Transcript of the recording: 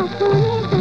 दुनिया